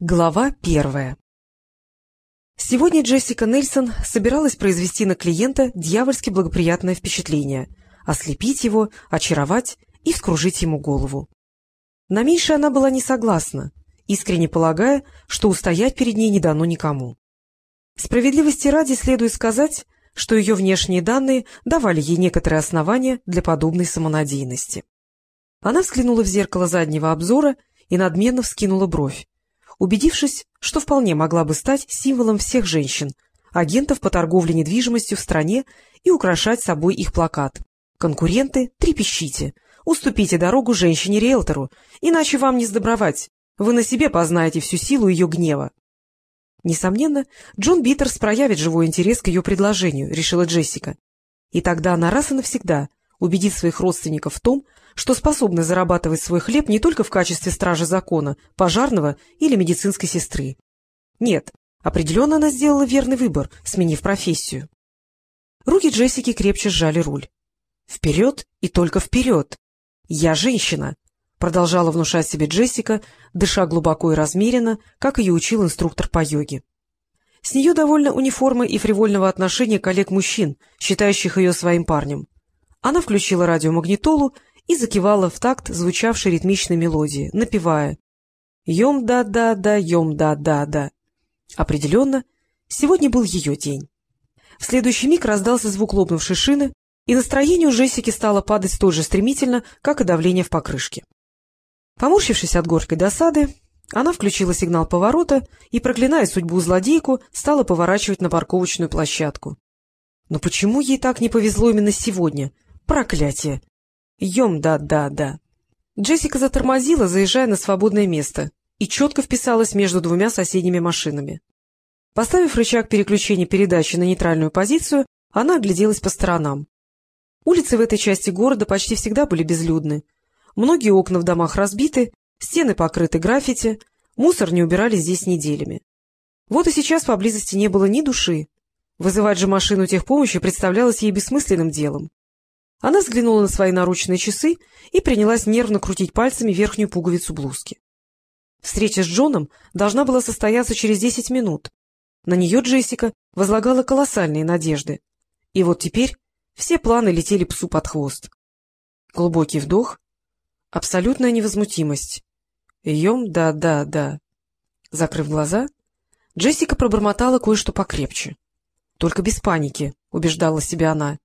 Глава первая Сегодня Джессика Нельсон собиралась произвести на клиента дьявольски благоприятное впечатление, ослепить его, очаровать и вскружить ему голову. На меньшее она была не согласна, искренне полагая, что устоять перед ней не дано никому. Справедливости ради следует сказать, что ее внешние данные давали ей некоторые основания для подобной самонадеянности. Она взглянула в зеркало заднего обзора и надменно вскинула бровь, убедившись, что вполне могла бы стать символом всех женщин, агентов по торговле недвижимостью в стране и украшать собой их плакат. «Конкуренты, трепещите, уступите дорогу женщине-риэлтору, иначе вам не сдобровать, вы на себе познаете всю силу ее гнева». Несомненно, Джон Биттерс проявит живой интерес к ее предложению, решила Джессика. И тогда она раз и навсегда убедит своих родственников в том, что способны зарабатывать свой хлеб не только в качестве стражи закона, пожарного или медицинской сестры. Нет, определенно она сделала верный выбор, сменив профессию. Руки Джессики крепче сжали руль. «Вперед и только вперед! Я женщина!» — продолжала внушать себе Джессика, дыша глубоко и размеренно, как ее учил инструктор по йоге. С нее довольно униформы и фривольного отношения коллег-мужчин, считающих ее своим парнем. Она включила радиомагнитолу и закивала в такт звучавшей ритмичной мелодии, напевая «Йом-да-да-да, йом-да-да-да». Определенно, сегодня был ее день. В следующий миг раздался звук лопнувшей шины, и настроение у Джессики стало падать столь же стремительно, как и давление в покрышке. Поморщившись от горькой досады, она включила сигнал поворота и, проклиная судьбу злодейку, стала поворачивать на парковочную площадку. Но почему ей так не повезло именно сегодня? Проклятие! Ем, да-да-да. Джессика затормозила, заезжая на свободное место, и четко вписалась между двумя соседними машинами. Поставив рычаг переключения передачи на нейтральную позицию, она огляделась по сторонам. Улицы в этой части города почти всегда были безлюдны. Многие окна в домах разбиты, стены покрыты граффити, мусор не убирали здесь неделями. Вот и сейчас поблизости не было ни души. Вызывать же машину техпомощи представлялось ей бессмысленным делом. Она взглянула на свои наручные часы и принялась нервно крутить пальцами верхнюю пуговицу блузки. Встреча с Джоном должна была состояться через десять минут. На нее Джессика возлагала колоссальные надежды. И вот теперь все планы летели псу под хвост. Глубокий вдох, абсолютная невозмутимость. Ем, да-да-да. Закрыв глаза, Джессика пробормотала кое-что покрепче. — Только без паники, — убеждала себя она.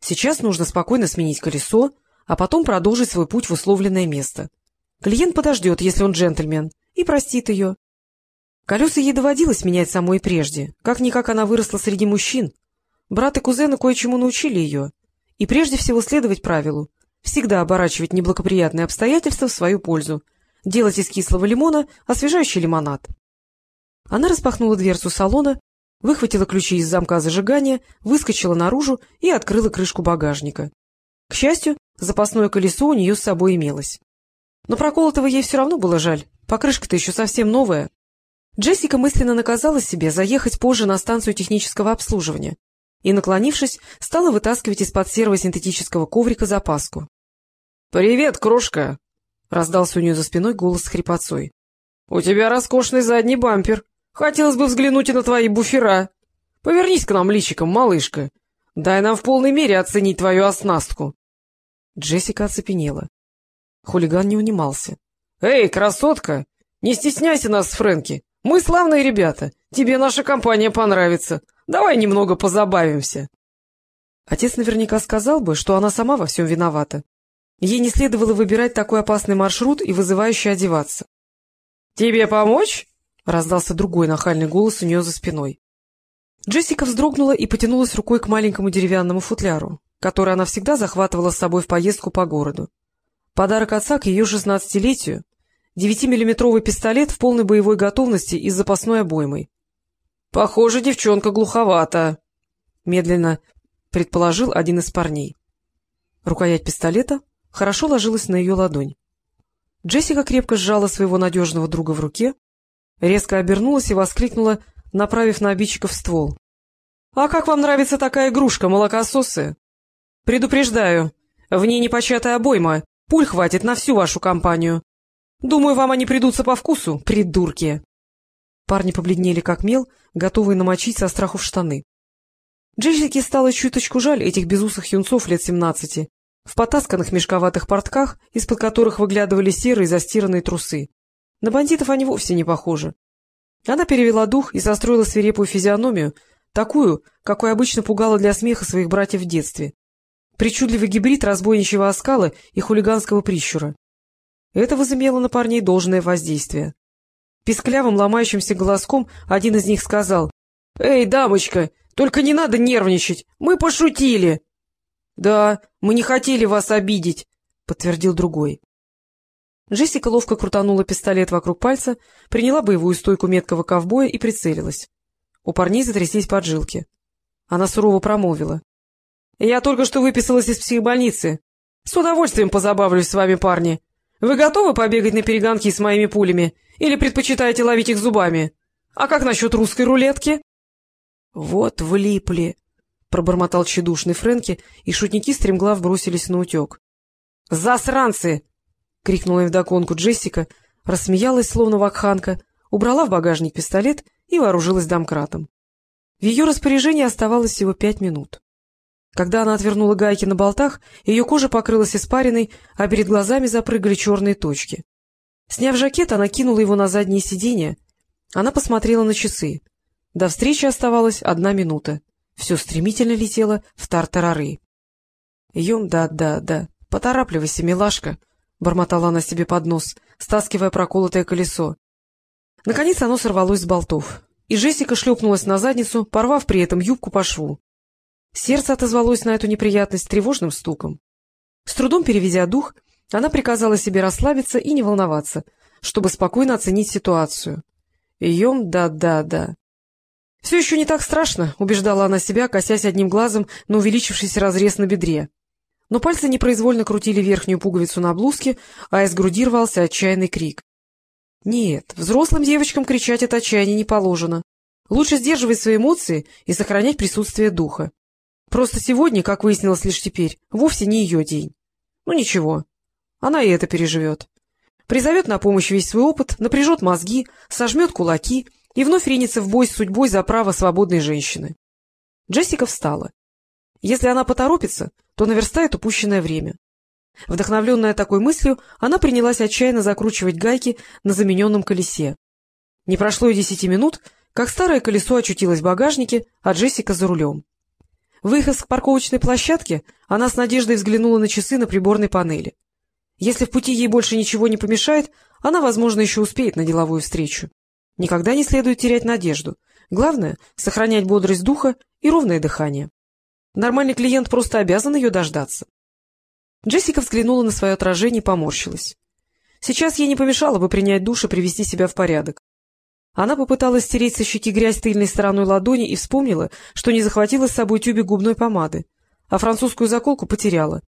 Сейчас нужно спокойно сменить колесо, а потом продолжить свой путь в условленное место. Клиент подождет, если он джентльмен, и простит ее. Колеса ей доводилось менять самой прежде. Как-никак она выросла среди мужчин. Брат и кузены кое-чему научили ее. И прежде всего следовать правилу. Всегда оборачивать неблагоприятные обстоятельства в свою пользу. Делать из кислого лимона освежающий лимонад. Она распахнула дверцу салона выхватила ключи из замка зажигания, выскочила наружу и открыла крышку багажника. К счастью, запасное колесо у нее с собой имелось. Но проколотого ей все равно было жаль, покрышка-то еще совсем новая. Джессика мысленно наказала себе заехать позже на станцию технического обслуживания и, наклонившись, стала вытаскивать из-под серого синтетического коврика запаску. — Привет, крошка! — раздался у нее за спиной голос с хрипотцой. — У тебя роскошный задний бампер. Хотелось бы взглянуть и на твои буфера. Повернись к нам личиком, малышка. Дай нам в полной мере оценить твою оснастку. Джессика оцепенела. Хулиган не унимался. — Эй, красотка, не стесняйся нас Фрэнки. Мы славные ребята. Тебе наша компания понравится. Давай немного позабавимся. Отец наверняка сказал бы, что она сама во всем виновата. Ей не следовало выбирать такой опасный маршрут и вызывающе одеваться. — Тебе помочь? Раздался другой нахальный голос у нее за спиной. Джессика вздрогнула и потянулась рукой к маленькому деревянному футляру, который она всегда захватывала с собой в поездку по городу. Подарок отца к ее шестнадцатилетию — девятимиллиметровый пистолет в полной боевой готовности и с запасной обоймой. — Похоже, девчонка глуховата, — медленно предположил один из парней. Рукоять пистолета хорошо ложилась на ее ладонь. Джессика крепко сжала своего надежного друга в руке, резко обернулась и воскликнула, направив на обидчиков ствол. — А как вам нравится такая игрушка, молокососы? — Предупреждаю, в ней непочатая обойма, пуль хватит на всю вашу компанию. Думаю, вам они придутся по вкусу, придурки. Парни побледнели как мел, готовые намочить со страху в штаны. Джессике стало чуточку жаль этих безусых юнцов лет семнадцати, в потасканных мешковатых портках, из-под которых выглядывали серые застиранные трусы. На бандитов они вовсе не похожи. Она перевела дух и состроила свирепую физиономию, такую, какой обычно пугала для смеха своих братьев в детстве. Причудливый гибрид разбойничьего оскала и хулиганского прищура. Это возымело на парней должное воздействие. Писклявым, ломающимся голоском один из них сказал, — Эй, дамочка, только не надо нервничать, мы пошутили. — Да, мы не хотели вас обидеть, — подтвердил другой. Джессика ловко крутанула пистолет вокруг пальца, приняла боевую стойку меткого ковбоя и прицелилась. У парней затряслись поджилки. Она сурово промолвила. — Я только что выписалась из психбольницы. С удовольствием позабавлюсь с вами, парни. Вы готовы побегать на перегонки с моими пулями или предпочитаете ловить их зубами? А как насчет русской рулетки? — Вот влипли, — пробормотал тщедушный Фрэнки, и шутники стремглав бросились на утек. — Засранцы! — крикнула им вдогонку Джессика, рассмеялась, словно вакханка, убрала в багажник пистолет и вооружилась домкратом. В ее распоряжении оставалось всего пять минут. Когда она отвернула гайки на болтах, ее кожа покрылась испариной, а перед глазами запрыгали черные точки. Сняв жакет, она кинула его на заднее сиденье. Она посмотрела на часы. До встречи оставалась одна минута. Все стремительно летело в тартарары. — Ем, да-да-да, поторапливайся, милашка, — бормотала она себе под нос, стаскивая проколотое колесо. Наконец оно сорвалось с болтов, и Джессика шлепнулась на задницу, порвав при этом юбку по шву. Сердце отозвалось на эту неприятность тревожным стуком. С трудом переведя дух, она приказала себе расслабиться и не волноваться, чтобы спокойно оценить ситуацию. Ем, да-да-да. — Все еще не так страшно, — убеждала она себя, косясь одним глазом на увеличившийся разрез на бедре. Но пальцы непроизвольно крутили верхнюю пуговицу на блузке, а из груди рвался отчаянный крик. Нет, взрослым девочкам кричать от отчаяния не положено. Лучше сдерживать свои эмоции и сохранять присутствие духа. Просто сегодня, как выяснилось лишь теперь, вовсе не ее день. Ну ничего, она и это переживет. Призовет на помощь весь свой опыт, напряжет мозги, сожмет кулаки и вновь ринется в бой с судьбой за право свободной женщины. Джессика встала. Если она поторопится, то наверстает упущенное время. Вдохновленная такой мыслью, она принялась отчаянно закручивать гайки на замененном колесе. Не прошло и десяти минут, как старое колесо очутилось в багажнике, а Джессика за рулем. Выехав к парковочной площадке, она с надеждой взглянула на часы на приборной панели. Если в пути ей больше ничего не помешает, она, возможно, еще успеет на деловую встречу. Никогда не следует терять надежду. Главное — сохранять бодрость духа и ровное дыхание. Нормальный клиент просто обязан ее дождаться. Джессика взглянула на свое отражение и поморщилась. Сейчас ей не помешало бы принять душ и привести себя в порядок. Она попыталась стереть со щеки грязь тыльной стороной ладони и вспомнила, что не захватила с собой тюбик губной помады, а французскую заколку потеряла.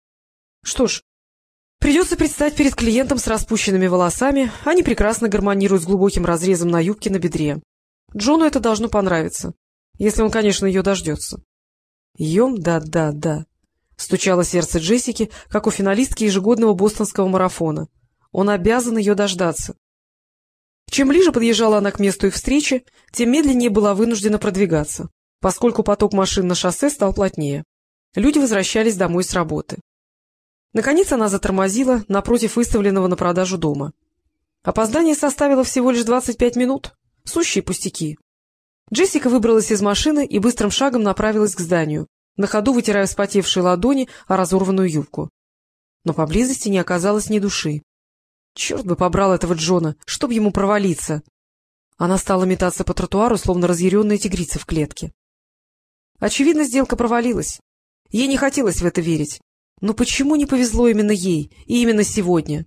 Что ж, придется предстать перед клиентом с распущенными волосами, они прекрасно гармонируют с глубоким разрезом на юбке на бедре. Джону это должно понравиться, если он, конечно, ее дождется. Ем, да-да-да. Стучало сердце Джессики, как у финалистки ежегодного бостонского марафона. Он обязан ее дождаться. Чем ближе подъезжала она к месту их встречи, тем медленнее была вынуждена продвигаться, поскольку поток машин на шоссе стал плотнее. Люди возвращались домой с работы. Наконец она затормозила напротив выставленного на продажу дома. Опоздание составило всего лишь 25 минут. Сущие пустяки. Джессика выбралась из машины и быстрым шагом направилась к зданию, на ходу вытирая вспотевшие ладони о разорванную юбку. Но поблизости не оказалось ни души. Черт бы побрал этого Джона, чтоб ему провалиться! Она стала метаться по тротуару, словно разъяренная тигрица в клетке. Очевидно, сделка провалилась. Ей не хотелось в это верить. Но почему не повезло именно ей, и именно сегодня?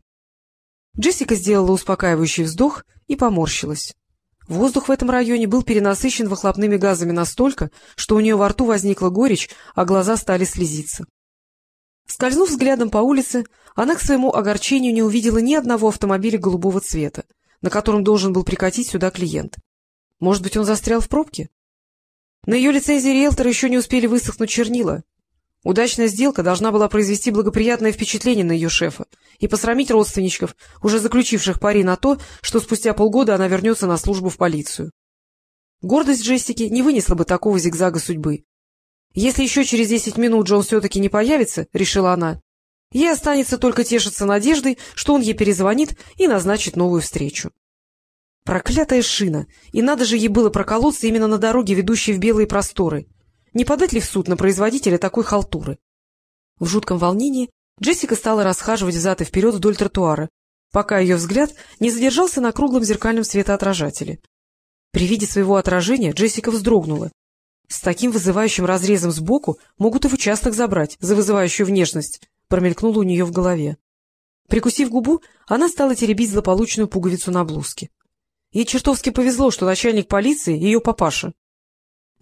Джессика сделала успокаивающий вздох и поморщилась. Воздух в этом районе был перенасыщен выхлопными газами настолько, что у нее во рту возникла горечь, а глаза стали слезиться. Скользнув взглядом по улице, она к своему огорчению не увидела ни одного автомобиля голубого цвета, на котором должен был прикатить сюда клиент. Может быть, он застрял в пробке? На ее лицензии риэлтора еще не успели высохнуть чернила. Удачная сделка должна была произвести благоприятное впечатление на ее шефа и посрамить родственничков, уже заключивших пари на то, что спустя полгода она вернется на службу в полицию. Гордость Джессики не вынесла бы такого зигзага судьбы. Если еще через десять минут Джон все-таки не появится, — решила она, — ей останется только тешиться надеждой, что он ей перезвонит и назначит новую встречу. Проклятая шина! И надо же ей было проколоться именно на дороге, ведущей в белые просторы. Не подать ли в суд на производителя такой халтуры? В жутком волнении Джессика стала расхаживать взад и вперед вдоль тротуара, пока ее взгляд не задержался на круглом зеркальном светоотражателе. При виде своего отражения Джессика вздрогнула. С таким вызывающим разрезом сбоку могут и в участок забрать за вызывающую внешность, промелькнуло у нее в голове. Прикусив губу, она стала теребить злополучную пуговицу на блузке. Ей чертовски повезло, что начальник полиции — ее папаша.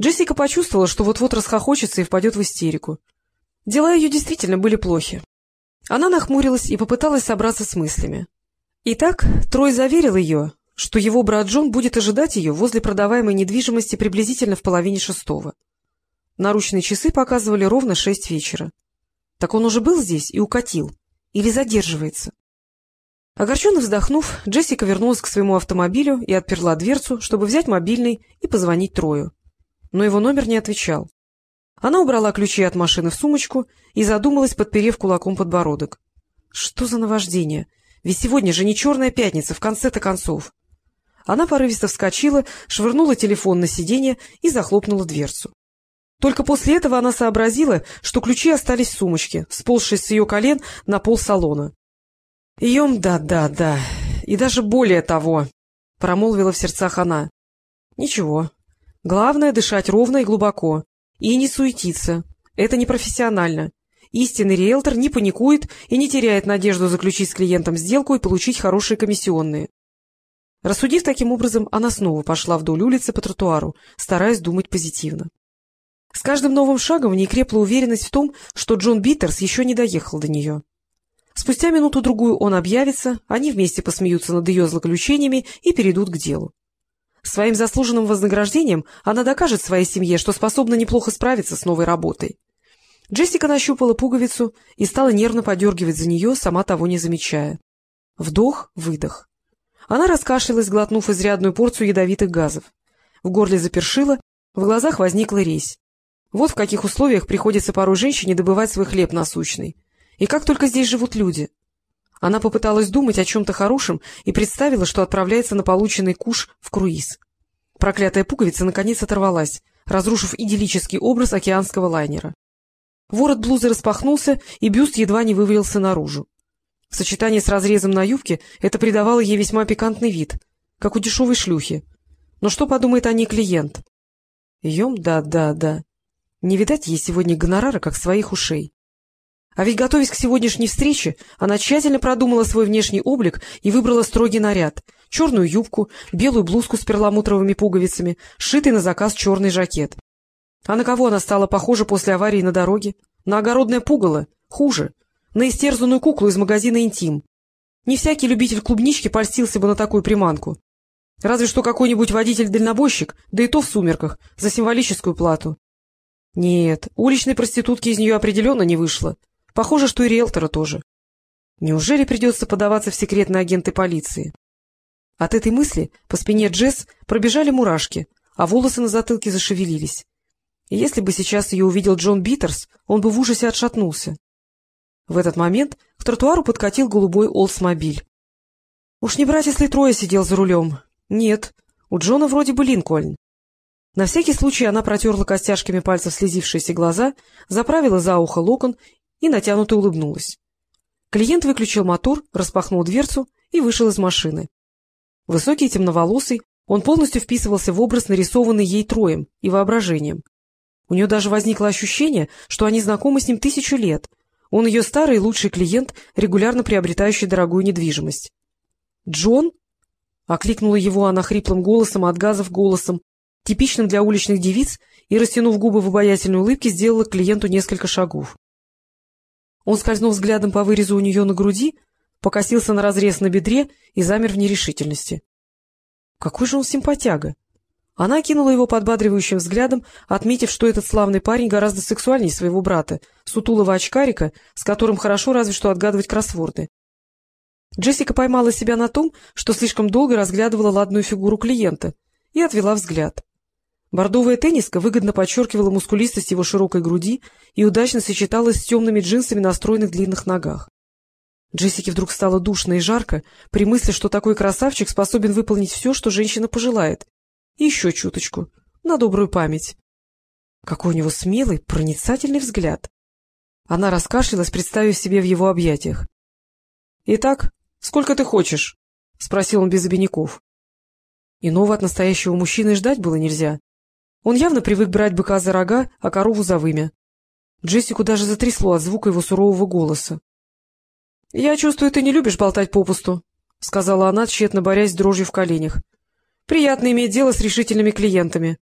Джессика почувствовала, что вот-вот расхохочется и впадет в истерику. Дела ее действительно были плохи. Она нахмурилась и попыталась собраться с мыслями. Итак, Трой заверил ее, что его брат Джон будет ожидать ее возле продаваемой недвижимости приблизительно в половине шестого. Наручные часы показывали ровно шесть вечера. Так он уже был здесь и укатил? Или задерживается? Огорченно вздохнув, Джессика вернулась к своему автомобилю и отперла дверцу, чтобы взять мобильный и позвонить Трою. Но его номер не отвечал. Она убрала ключи от машины в сумочку и задумалась, подперев кулаком подбородок. Что за наваждение? Ведь сегодня же не черная пятница, в конце-то концов. Она порывисто вскочила, швырнула телефон на сиденье и захлопнула дверцу. Только после этого она сообразила, что ключи остались в сумочке, сползшись с ее колен на пол салона. — Ем, да-да-да, и даже более того, — промолвила в сердцах она. — Ничего. Главное — дышать ровно и глубоко. И не суетиться. Это непрофессионально. Истинный риэлтор не паникует и не теряет надежду заключить с клиентом сделку и получить хорошие комиссионные. Рассудив таким образом, она снова пошла вдоль улицы по тротуару, стараясь думать позитивно. С каждым новым шагом в ней крепла уверенность в том, что Джон Биттерс еще не доехал до нее. Спустя минуту-другую он объявится, они вместе посмеются над ее злоключениями и перейдут к делу. Своим заслуженным вознаграждением она докажет своей семье, что способна неплохо справиться с новой работой. Джессика нащупала пуговицу и стала нервно подергивать за нее, сама того не замечая. Вдох, выдох. Она раскашлялась, глотнув изрядную порцию ядовитых газов. В горле запершило, в глазах возникла резь. Вот в каких условиях приходится порой женщине добывать свой хлеб насущный. И как только здесь живут люди. Она попыталась думать о чем-то хорошем и представила, что отправляется на полученный куш в круиз. Проклятая пуговица наконец оторвалась, разрушив идиллический образ океанского лайнера. Ворот блузы распахнулся, и бюст едва не вывалился наружу. В сочетании с разрезом на юбке это придавало ей весьма пикантный вид, как у дешевой шлюхи. Но что подумает о ней клиент? Ем, да-да-да. Не видать ей сегодня гонорара, как своих ушей. А ведь, готовясь к сегодняшней встрече, она тщательно продумала свой внешний облик и выбрала строгий наряд — черную юбку, белую блузку с перламутровыми пуговицами, сшитый на заказ черный жакет. А на кого она стала похожа после аварии на дороге? На огородное пугало? Хуже. На истерзанную куклу из магазина «Интим». Не всякий любитель клубнички польстился бы на такую приманку. Разве что какой-нибудь водитель-дальнобойщик, да и то в сумерках, за символическую плату. Нет, уличной проститутки из нее определенно не вышло. Похоже, что и риэлтора тоже. Неужели придется подаваться в секретные агенты полиции? От этой мысли по спине Джесс пробежали мурашки, а волосы на затылке зашевелились. И если бы сейчас ее увидел Джон Биттерс, он бы в ужасе отшатнулся. В этот момент к тротуару подкатил голубой Олдсмобиль. Уж не брать, если трое сидел за рулем. Нет, у Джона вроде бы Линкольн. На всякий случай она протерла костяшками пальцев слезившиеся глаза, заправила за ухо локон и натянуто улыбнулась. Клиент выключил мотор, распахнул дверцу и вышел из машины. Высокий и темноволосый, он полностью вписывался в образ, нарисованный ей троем и воображением. У нее даже возникло ощущение, что они знакомы с ним тысячу лет. Он ее старый и лучший клиент, регулярно приобретающий дорогую недвижимость. «Джон?» — окликнула его она хриплым голосом от газов голосом, типичным для уличных девиц, и, растянув губы в обаятельной улыбке, сделала клиенту несколько шагов. Он скользнул взглядом по вырезу у нее на груди, покосился на разрез на бедре и замер в нерешительности. Какой же он симпатяга! Она кинула его подбадривающим взглядом, отметив, что этот славный парень гораздо сексуальнее своего брата, сутулого очкарика, с которым хорошо разве что отгадывать кроссворды. Джессика поймала себя на том, что слишком долго разглядывала ладную фигуру клиента, и отвела взгляд. Бордовая тенниска выгодно подчеркивала мускулистость его широкой груди и удачно сочеталась с темными джинсами на стройных длинных ногах. Джессике вдруг стало душно и жарко при мысли, что такой красавчик способен выполнить все, что женщина пожелает. И еще чуточку, на добрую память. Какой у него смелый, проницательный взгляд. Она раскашлялась, представив себе в его объятиях. — Итак, сколько ты хочешь? — спросил он без обиняков. Иного от настоящего мужчины ждать было нельзя. Он явно привык брать быка за рога, а корову за вымя. Джессику даже затрясло от звука его сурового голоса. — Я чувствую, ты не любишь болтать попусту, — сказала она, тщетно борясь с дрожью в коленях. — Приятно иметь дело с решительными клиентами.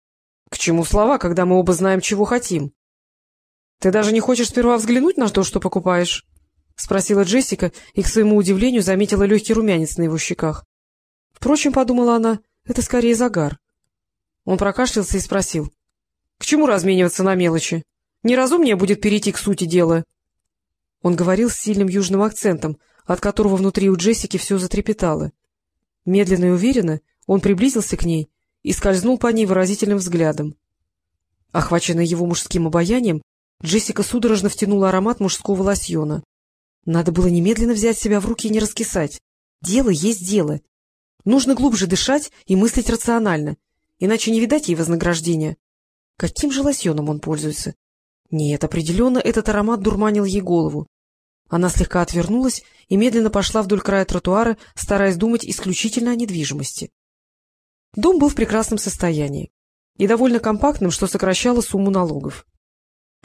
— К чему слова, когда мы оба знаем, чего хотим? — Ты даже не хочешь сперва взглянуть на то, что покупаешь? — спросила Джессика и, к своему удивлению, заметила легкий румянец на его щеках. Впрочем, подумала она, это скорее загар. Он прокашлялся и спросил. — К чему размениваться на мелочи? Неразумнее будет перейти к сути дела. — он говорил с сильным южным акцентом, от которого внутри у Джессики все затрепетало. Медленно и уверенно он приблизился к ней и скользнул по ней выразительным взглядом. Охваченная его мужским обаянием, Джессика судорожно втянула аромат мужского лосьона. Надо было немедленно взять себя в руки и не раскисать. Дело есть дело. Нужно глубже дышать и мыслить рационально, иначе не видать ей вознаграждения. Каким же лосьоном он пользуется? Нет, определенно этот аромат дурманил ей голову. Она слегка отвернулась и медленно пошла вдоль края тротуара, стараясь думать исключительно о недвижимости. Дом был в прекрасном состоянии и довольно компактным, что сокращало сумму налогов.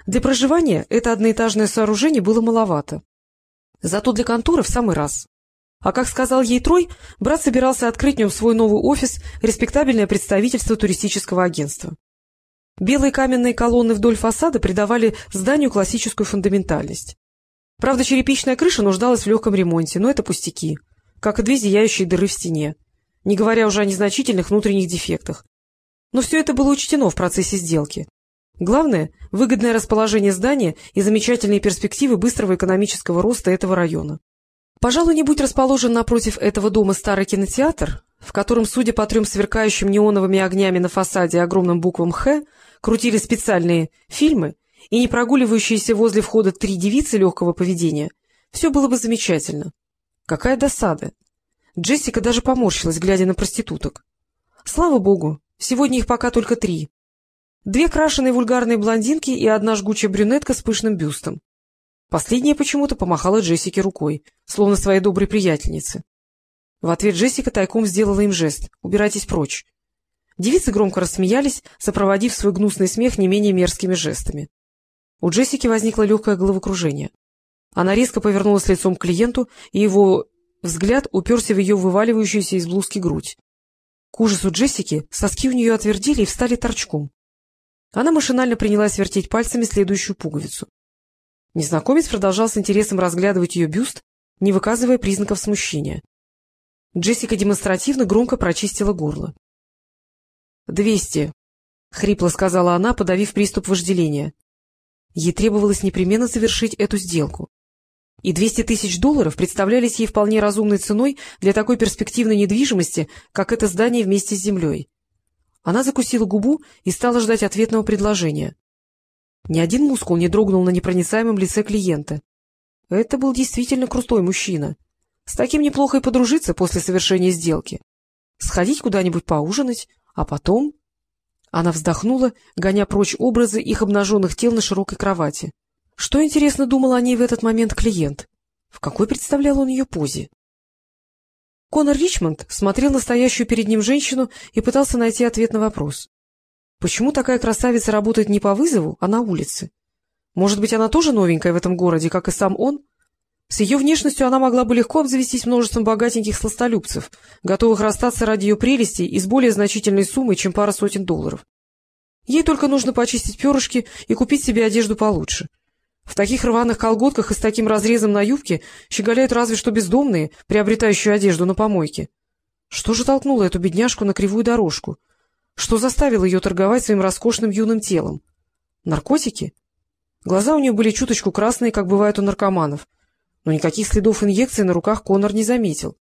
Для проживания это одноэтажное сооружение было маловато. Зато для конторы в самый раз. А как сказал ей Трой, брат собирался открыть в нем свой новый офис, респектабельное представительство туристического агентства. Белые каменные колонны вдоль фасада придавали зданию классическую фундаментальность. Правда, черепичная крыша нуждалась в легком ремонте, но это пустяки, как и две зияющие дыры в стене, не говоря уже о незначительных внутренних дефектах. Но все это было учтено в процессе сделки. Главное — выгодное расположение здания и замечательные перспективы быстрого экономического роста этого района. Пожалуй, не будь расположен напротив этого дома старый кинотеатр, в котором, судя по трем сверкающим неоновыми огнями на фасаде огромным буквам «Х», крутили специальные фильмы и не прогуливающиеся возле входа три девицы легкого поведения, все было бы замечательно. Какая досада! Джессика даже поморщилась, глядя на проституток. Слава богу, сегодня их пока только три. Две крашеные вульгарные блондинки и одна жгучая брюнетка с пышным бюстом. Последняя почему-то помахала Джессике рукой, словно своей доброй приятельнице. В ответ Джессика тайком сделала им жест «Убирайтесь прочь». Девицы громко рассмеялись, сопроводив свой гнусный смех не менее мерзкими жестами. У Джессики возникло легкое головокружение. Она резко повернулась лицом к клиенту, и его взгляд уперся в ее вываливающуюся из блузки грудь. К ужасу Джессики соски у нее отвердили и встали торчком. Она машинально принялась вертеть пальцами следующую пуговицу. Незнакомец продолжал с интересом разглядывать ее бюст, не выказывая признаков смущения. Джессика демонстративно громко прочистила горло. — Двести, — хрипло сказала она, подавив приступ вожделения. Ей требовалось непременно завершить эту сделку. И двести тысяч долларов представлялись ей вполне разумной ценой для такой перспективной недвижимости, как это здание вместе с землей. Она закусила губу и стала ждать ответного предложения. Ни один мускул не дрогнул на непроницаемом лице клиента. Это был действительно крутой мужчина. С таким неплохо и подружиться после совершения сделки. Сходить куда-нибудь поужинать, а потом... Она вздохнула, гоня прочь образы их обнаженных тел на широкой кровати. Что, интересно, думал о ней в этот момент клиент? В какой представлял он ее позе? Конор Ричмонд смотрел на стоящую перед ним женщину и пытался найти ответ на вопрос. Почему такая красавица работает не по вызову, а на улице? Может быть, она тоже новенькая в этом городе, как и сам он? С ее внешностью она могла бы легко обзавестись множеством богатеньких сластолюбцев, готовых расстаться ради ее прелестей и с более значительной суммой, чем пара сотен долларов. Ей только нужно почистить перышки и купить себе одежду получше. В таких рваных колготках и с таким разрезом на юбке щеголяют разве что бездомные, приобретающие одежду на помойке. Что же толкнуло эту бедняжку на кривую дорожку? Что заставило ее торговать своим роскошным юным телом? Наркотики? Глаза у нее были чуточку красные, как бывает у наркоманов — но никаких следов инъекции на руках Конор не заметил.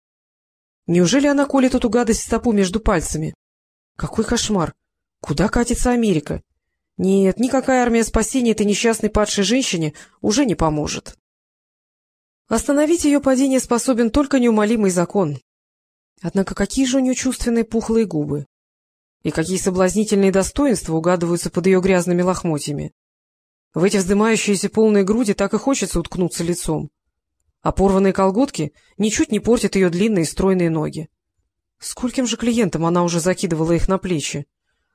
Неужели она колет эту гадость стопу между пальцами? Какой кошмар! Куда катится Америка? Нет, никакая армия спасения этой несчастной падшей женщине уже не поможет. Остановить ее падение способен только неумолимый закон. Однако какие же у нее чувственные пухлые губы! И какие соблазнительные достоинства угадываются под ее грязными лохмотьями! В эти вздымающиеся полные груди так и хочется уткнуться лицом. А порванные колготки ничуть не портят ее длинные стройные ноги. Скольким же клиентам она уже закидывала их на плечи?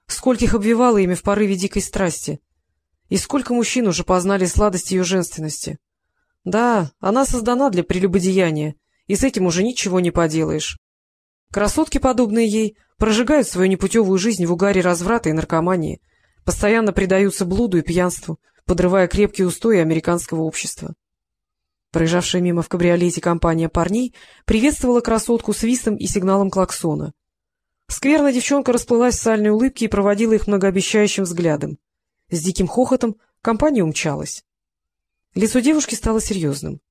Скольких обвивала ими в порыве дикой страсти? И сколько мужчин уже познали сладость ее женственности? Да, она создана для прелюбодеяния, и с этим уже ничего не поделаешь. Красотки, подобные ей, прожигают свою непутевую жизнь в угаре разврата и наркомании, постоянно предаются блуду и пьянству, подрывая крепкие устои американского общества. Проезжавшая мимо в кабриолете компания парней приветствовала красотку свистом и сигналом клаксона. Скверная девчонка расплылась в сальной улыбке и проводила их многообещающим взглядом. С диким хохотом компания умчалась. Лицо девушки стало серьезным.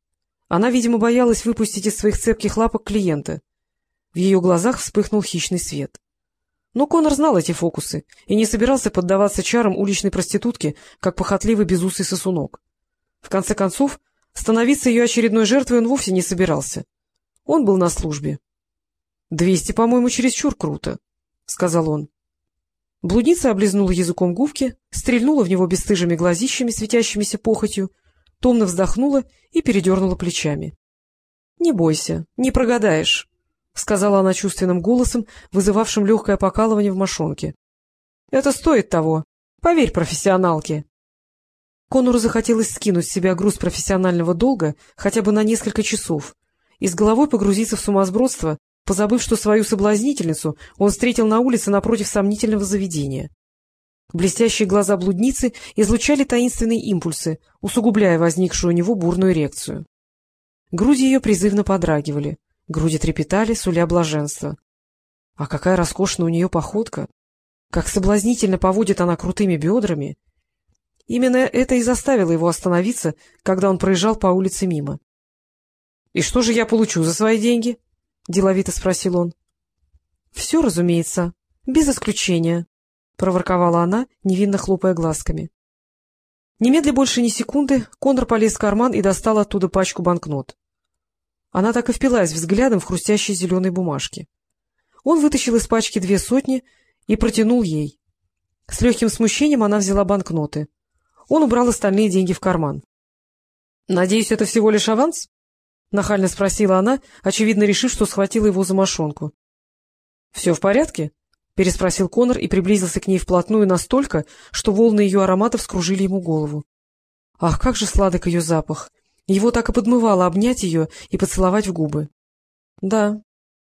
Она, видимо, боялась выпустить из своих цепких лапок клиента. В ее глазах вспыхнул хищный свет. Но Конор знал эти фокусы и не собирался поддаваться чарам уличной проститутки, как похотливый безусый сосунок. В конце концов, становиться ее очередной жертвой он вовсе не собирался. Он был на службе. — Двести, по-моему, чересчур круто, — сказал он. Блудница облизнула языком губки, стрельнула в него бесстыжими глазищами, светящимися похотью, томно вздохнула и передернула плечами. — Не бойся, не прогадаешь. — сказала она чувственным голосом, вызывавшим легкое покалывание в мошонке. — Это стоит того. Поверь профессионалке. Конору захотелось скинуть с себя груз профессионального долга хотя бы на несколько часов и с головой погрузиться в сумасбродство, позабыв, что свою соблазнительницу он встретил на улице напротив сомнительного заведения. Блестящие глаза блудницы излучали таинственные импульсы, усугубляя возникшую у него бурную эрекцию. Груди ее призывно подрагивали. Груди трепетали, суля блаженства. А какая роскошная у нее походка! Как соблазнительно поводит она крутыми бедрами! Именно это и заставило его остановиться, когда он проезжал по улице мимо. — И что же я получу за свои деньги? — деловито спросил он. — Все, разумеется, без исключения, — проворковала она, невинно хлопая глазками. Немедля больше ни секунды Конор полез в карман и достал оттуда пачку банкнот. Она так и впилась взглядом в хрустящие зеленые бумажки. Он вытащил из пачки две сотни и протянул ей. С легким смущением она взяла банкноты. Он убрал остальные деньги в карман. — Надеюсь, это всего лишь аванс? — нахально спросила она, очевидно решив, что схватила его за мошонку. — Все в порядке? — переспросил Конор и приблизился к ней вплотную настолько, что волны ее ароматов скружили ему голову. Ах, как же сладок ее запах! Его так и подмывало обнять ее и поцеловать в губы. — Да,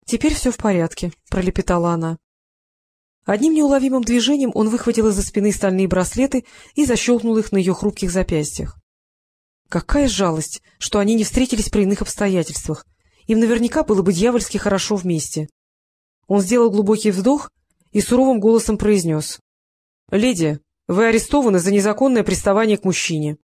теперь все в порядке, — пролепетала она. Одним неуловимым движением он выхватил из-за спины стальные браслеты и защелкнул их на ее хрупких запястьях. Какая жалость, что они не встретились при иных обстоятельствах. Им наверняка было бы дьявольски хорошо вместе. Он сделал глубокий вдох и суровым голосом произнес. — Леди, вы арестованы за незаконное приставание к мужчине.